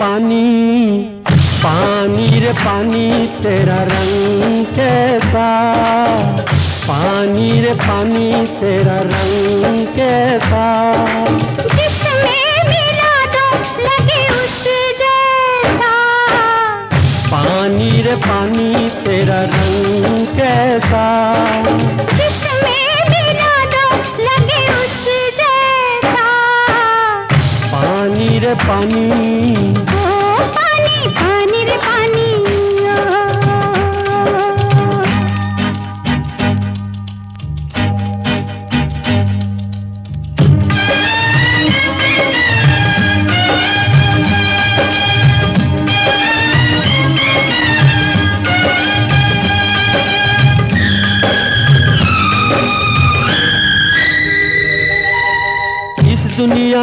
पानी पानी पानी रे पानी तेरा रंग कैसा? पानी रे पानी तेरा रंग कैसा? जिसमें मिला दो लगे उस जैसा। पानी रे पानी तेरा रंग कैसा? मिला दो लगे उस जैसा। पानी रे पानी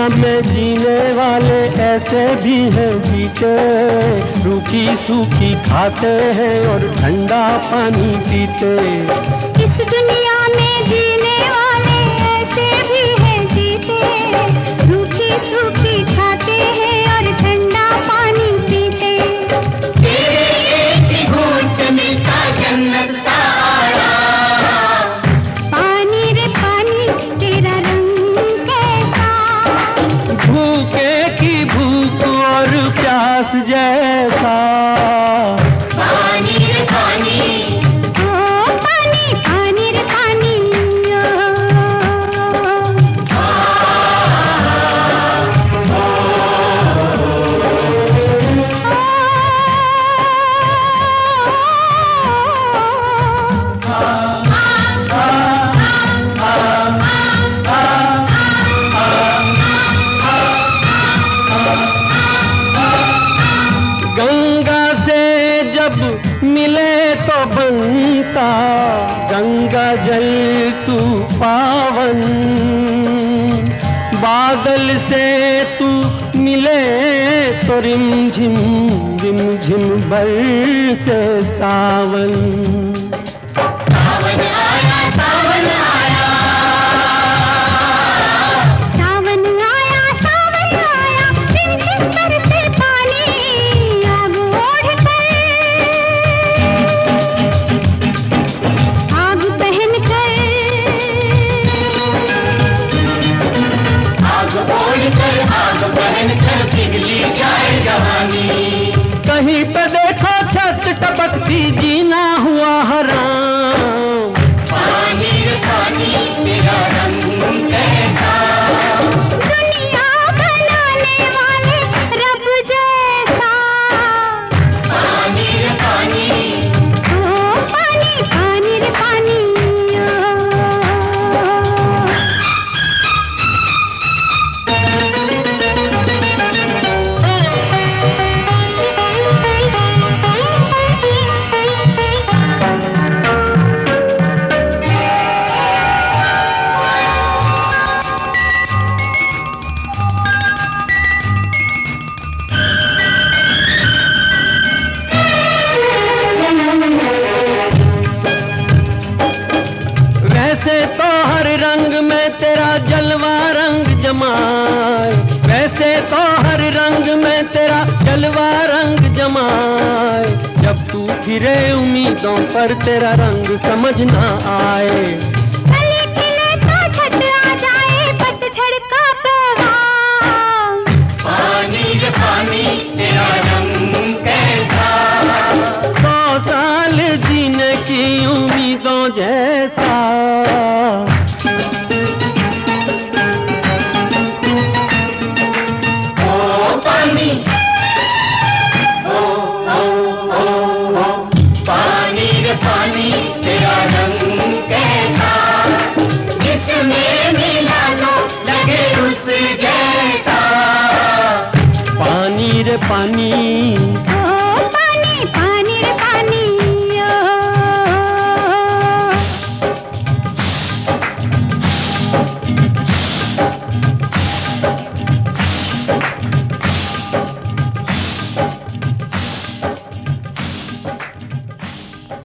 दुनिया में जीने वाले ऐसे भी हैं जीते। रूखी सूखी खाते हैं और ठंडा पानी पीते। इस दुनिया जैसा तो बनता गंगा जल तू पावन। बादल से तू मिले तो रिम झिम रिम झिम सावन, से सावन। सावन जीना बिखरे उम्मीदों पर तेरा रंग समझ ना आए। पानी तेरा रंग कैसा? सौ साल जीने की उम्मीदों जैसा। पानी तेरा रंग कैसा? तो जैसा। पानी रे पानी